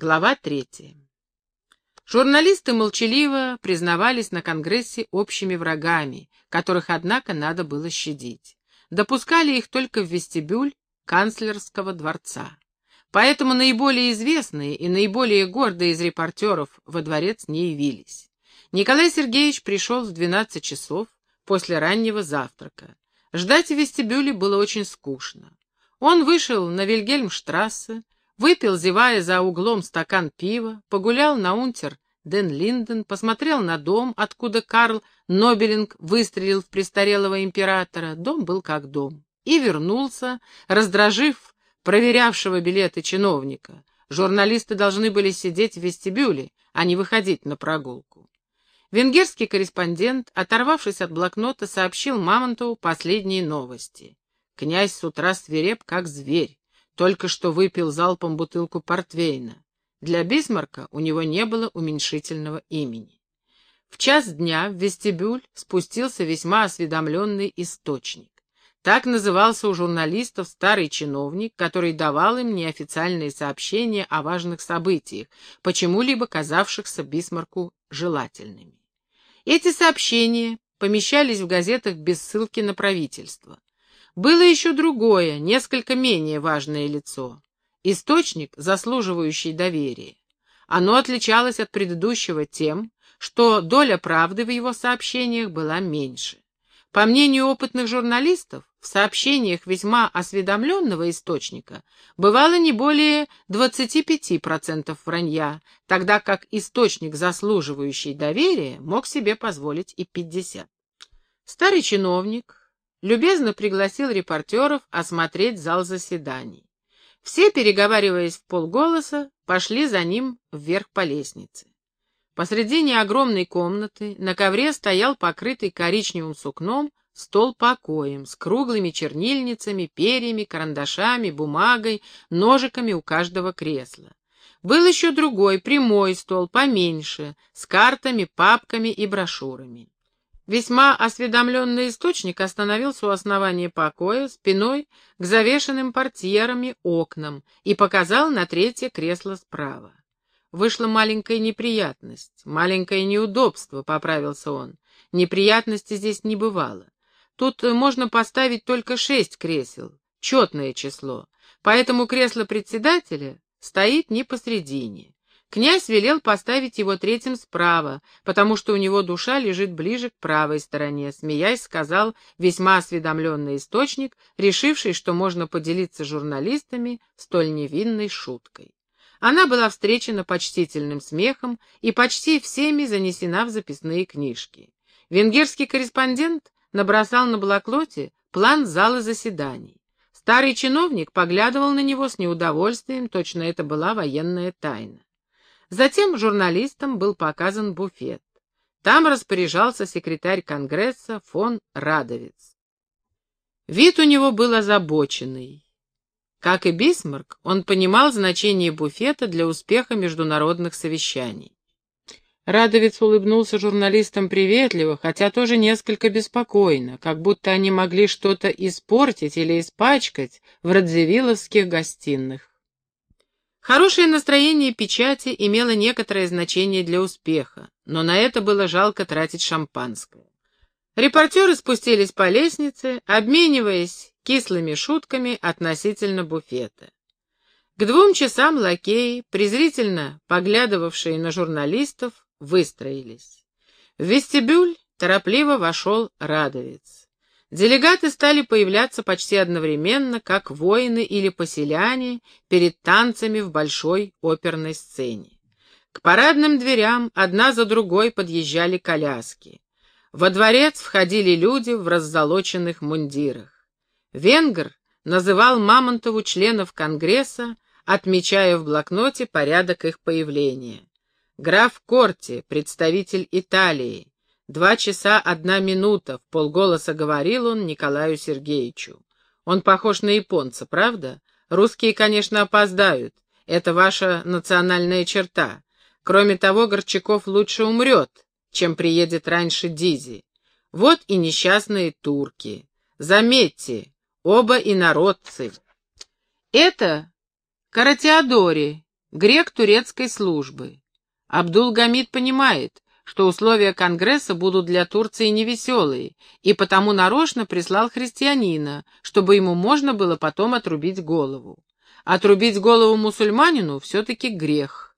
Глава третья. Журналисты молчаливо признавались на Конгрессе общими врагами, которых, однако, надо было щадить. Допускали их только в вестибюль канцлерского дворца. Поэтому наиболее известные и наиболее гордые из репортеров во дворец не явились. Николай Сергеевич пришел в 12 часов после раннего завтрака. Ждать в вестибюле было очень скучно. Он вышел на Вильгельмштрассе, Выпил, зевая за углом стакан пива, погулял на унтер Ден Линден, посмотрел на дом, откуда Карл Нобелинг выстрелил в престарелого императора. Дом был как дом. И вернулся, раздражив проверявшего билеты чиновника. Журналисты должны были сидеть в вестибюле, а не выходить на прогулку. Венгерский корреспондент, оторвавшись от блокнота, сообщил Мамонтову последние новости. Князь с утра свиреп, как зверь. Только что выпил залпом бутылку портвейна. Для Бисмарка у него не было уменьшительного имени. В час дня в вестибюль спустился весьма осведомленный источник. Так назывался у журналистов старый чиновник, который давал им неофициальные сообщения о важных событиях, почему-либо казавшихся Бисмарку желательными. Эти сообщения помещались в газетах без ссылки на правительство. Было еще другое, несколько менее важное лицо. Источник, заслуживающий доверия. Оно отличалось от предыдущего тем, что доля правды в его сообщениях была меньше. По мнению опытных журналистов, в сообщениях весьма осведомленного источника бывало не более 25% вранья, тогда как источник, заслуживающий доверия, мог себе позволить и 50%. Старый чиновник, любезно пригласил репортеров осмотреть зал заседаний. Все, переговариваясь в полголоса, пошли за ним вверх по лестнице. Посредине огромной комнаты на ковре стоял покрытый коричневым сукном стол покоем с круглыми чернильницами, перьями, карандашами, бумагой, ножиками у каждого кресла. Был еще другой, прямой стол, поменьше, с картами, папками и брошюрами. Весьма осведомленный источник остановился у основания покоя спиной к завешенным портьерами окнам и показал на третье кресло справа. Вышла маленькая неприятность, маленькое неудобство, поправился он. Неприятности здесь не бывало. Тут можно поставить только шесть кресел, четное число, поэтому кресло председателя стоит не посредине. Князь велел поставить его третьим справа, потому что у него душа лежит ближе к правой стороне, смеясь, сказал весьма осведомленный источник, решивший, что можно поделиться журналистами столь невинной шуткой. Она была встречена почтительным смехом и почти всеми занесена в записные книжки. Венгерский корреспондент набросал на блокноте план зала заседаний. Старый чиновник поглядывал на него с неудовольствием, точно это была военная тайна. Затем журналистам был показан буфет. Там распоряжался секретарь Конгресса фон Радовец. Вид у него был озабоченный. Как и Бисмарк, он понимал значение буфета для успеха международных совещаний. Радовец улыбнулся журналистам приветливо, хотя тоже несколько беспокойно, как будто они могли что-то испортить или испачкать в радзивилловских гостиных. Хорошее настроение печати имело некоторое значение для успеха, но на это было жалко тратить шампанское. Репортеры спустились по лестнице, обмениваясь кислыми шутками относительно буфета. К двум часам лакеи, презрительно поглядывавшие на журналистов, выстроились. В вестибюль торопливо вошел Радовец. Делегаты стали появляться почти одновременно, как воины или поселяне перед танцами в большой оперной сцене. К парадным дверям одна за другой подъезжали коляски. Во дворец входили люди в раззолоченных мундирах. Венгр называл Мамонтову членов Конгресса, отмечая в блокноте порядок их появления. Граф Корти, представитель Италии, Два часа одна минута, в полголоса говорил он Николаю Сергеевичу. Он похож на японца, правда? Русские, конечно, опоздают. Это ваша национальная черта. Кроме того, Горчаков лучше умрет, чем приедет раньше Дизи. Вот и несчастные турки. Заметьте, оба инородцы. Это Каратеодори, грек турецкой службы. Абдул-Гамид понимает, что условия Конгресса будут для Турции невеселые, и потому нарочно прислал христианина, чтобы ему можно было потом отрубить голову. Отрубить голову мусульманину все-таки грех.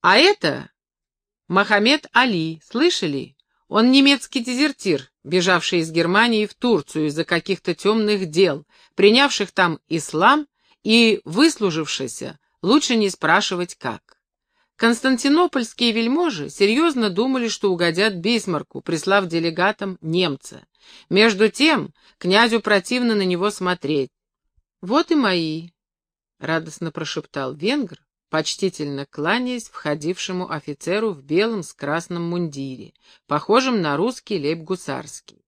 А это Мохаммед Али, слышали? Он немецкий дезертир, бежавший из Германии в Турцию из-за каких-то темных дел, принявших там ислам и выслужившийся, лучше не спрашивать как. Константинопольские вельможи серьезно думали, что угодят Бисмарку, прислав делегатам немца. Между тем князю противно на него смотреть. «Вот и мои», — радостно прошептал венгр, почтительно кланяясь входившему офицеру в белом с красном мундире, похожем на русский лейб-гусарский.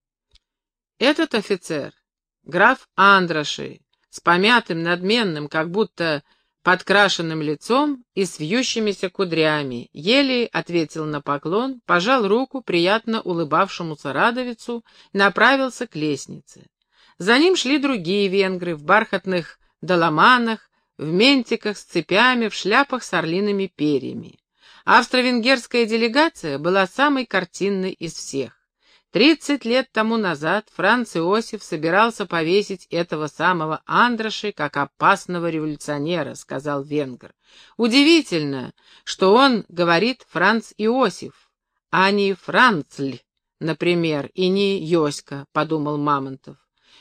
Этот офицер, граф Андраши, с помятым, надменным, как будто подкрашенным лицом и с вьющимися кудрями, еле ответил на поклон, пожал руку приятно улыбавшемуся радовицу, направился к лестнице. За ним шли другие венгры в бархатных доломанах, в ментиках с цепями, в шляпах с орлиными перьями. Австро-венгерская делегация была самой картинной из всех. Тридцать лет тому назад Франц Иосиф собирался повесить этого самого Андраши как опасного революционера, сказал венгр. Удивительно, что он говорит Франц Иосиф, а не Францль, например, и не Йоська, подумал Мамонтов.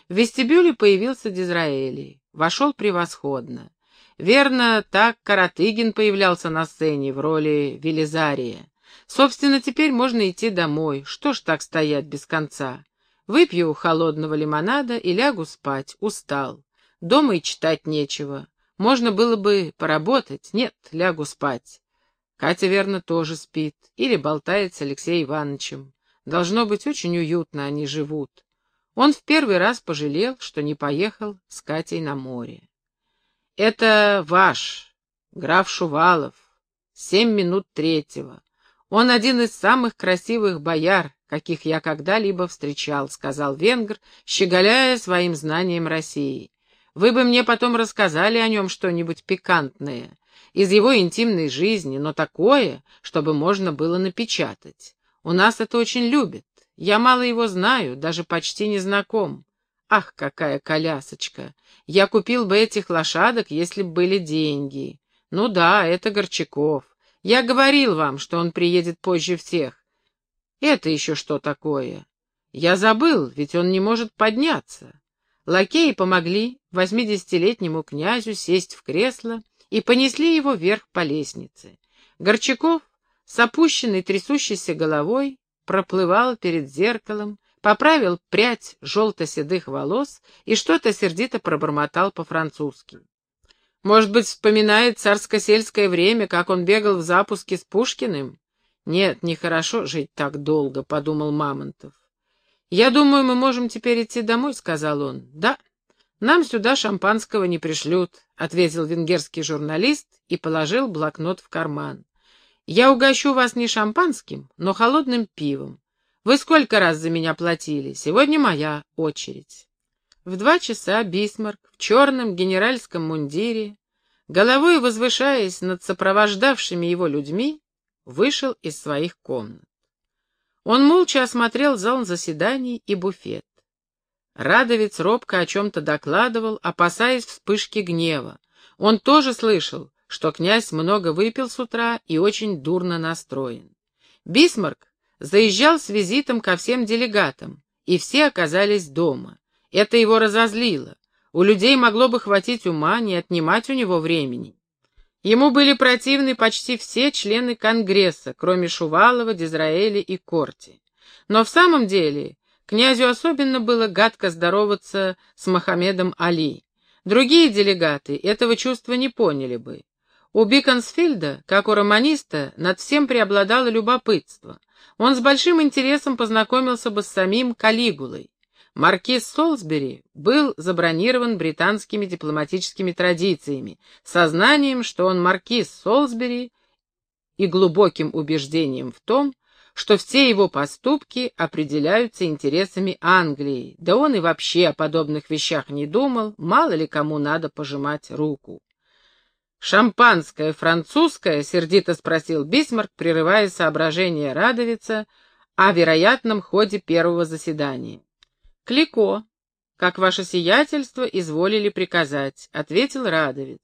В вестибюле появился Дизраэли. Вошел превосходно. Верно, так Каратыгин появлялся на сцене в роли Велизария. Собственно, теперь можно идти домой. Что ж так стоять без конца? Выпью холодного лимонада и лягу спать. Устал. Дома и читать нечего. Можно было бы поработать. Нет, лягу спать. Катя, верно, тоже спит. Или болтает с Алексеем Ивановичем. Должно быть, очень уютно они живут. Он в первый раз пожалел, что не поехал с Катей на море. «Это ваш, граф Шувалов, семь минут третьего. «Он один из самых красивых бояр, каких я когда-либо встречал», — сказал венгр, щеголяя своим знанием России. «Вы бы мне потом рассказали о нем что-нибудь пикантное, из его интимной жизни, но такое, чтобы можно было напечатать. У нас это очень любят. Я мало его знаю, даже почти не знаком. Ах, какая колясочка! Я купил бы этих лошадок, если бы были деньги. Ну да, это Горчаков. Я говорил вам, что он приедет позже всех. Это еще что такое? Я забыл, ведь он не может подняться. Лакеи помогли восьмидесятилетнему князю сесть в кресло и понесли его вверх по лестнице. Горчаков с опущенной трясущейся головой проплывал перед зеркалом, поправил прядь желто-седых волос и что-то сердито пробормотал по-французски. Может быть, вспоминает царско-сельское время, как он бегал в запуске с Пушкиным? Нет, нехорошо жить так долго, — подумал Мамонтов. «Я думаю, мы можем теперь идти домой», — сказал он. «Да, нам сюда шампанского не пришлют», — ответил венгерский журналист и положил блокнот в карман. «Я угощу вас не шампанским, но холодным пивом. Вы сколько раз за меня платили? Сегодня моя очередь». В два часа Бисмарк в черном генеральском мундире, головой возвышаясь над сопровождавшими его людьми, вышел из своих комнат. Он молча осмотрел зал заседаний и буфет. Радовец робко о чем-то докладывал, опасаясь вспышки гнева. Он тоже слышал, что князь много выпил с утра и очень дурно настроен. Бисмарк заезжал с визитом ко всем делегатам, и все оказались дома. Это его разозлило. У людей могло бы хватить ума не отнимать у него времени. Ему были противны почти все члены Конгресса, кроме Шувалова, Дизраэля и Корти. Но в самом деле князю особенно было гадко здороваться с Мохаммедом Али. Другие делегаты этого чувства не поняли бы. У Биконсфильда, как у романиста, над всем преобладало любопытство. Он с большим интересом познакомился бы с самим Калигулой. Маркиз Солсбери был забронирован британскими дипломатическими традициями, сознанием, что он маркиз Солсбери и глубоким убеждением в том, что все его поступки определяются интересами Англии, да он и вообще о подобных вещах не думал, мало ли кому надо пожимать руку. «Шампанское французское?» — сердито спросил Бисмарк, прерывая соображение Радовица о вероятном ходе первого заседания. «Клико, как ваше сиятельство изволили приказать», — ответил Радовец.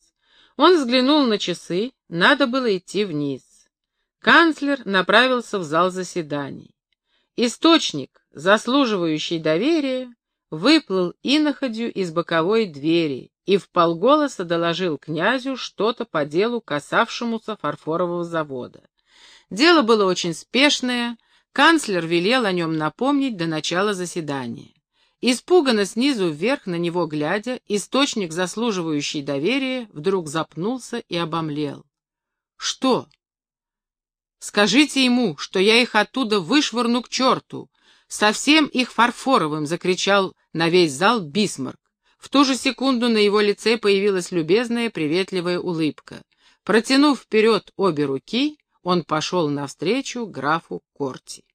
Он взглянул на часы, надо было идти вниз. Канцлер направился в зал заседаний. Источник, заслуживающий доверия, выплыл иноходью из боковой двери и вполголоса доложил князю что-то по делу, касавшемуся фарфорового завода. Дело было очень спешное, канцлер велел о нем напомнить до начала заседания. Испуганно снизу вверх на него глядя, источник, заслуживающий доверия, вдруг запнулся и обомлел. «Что?» «Скажите ему, что я их оттуда вышвырну к черту, совсем их фарфоровым!» — закричал на весь зал Бисмарк. В ту же секунду на его лице появилась любезная, приветливая улыбка. Протянув вперед обе руки, он пошел навстречу графу Корти.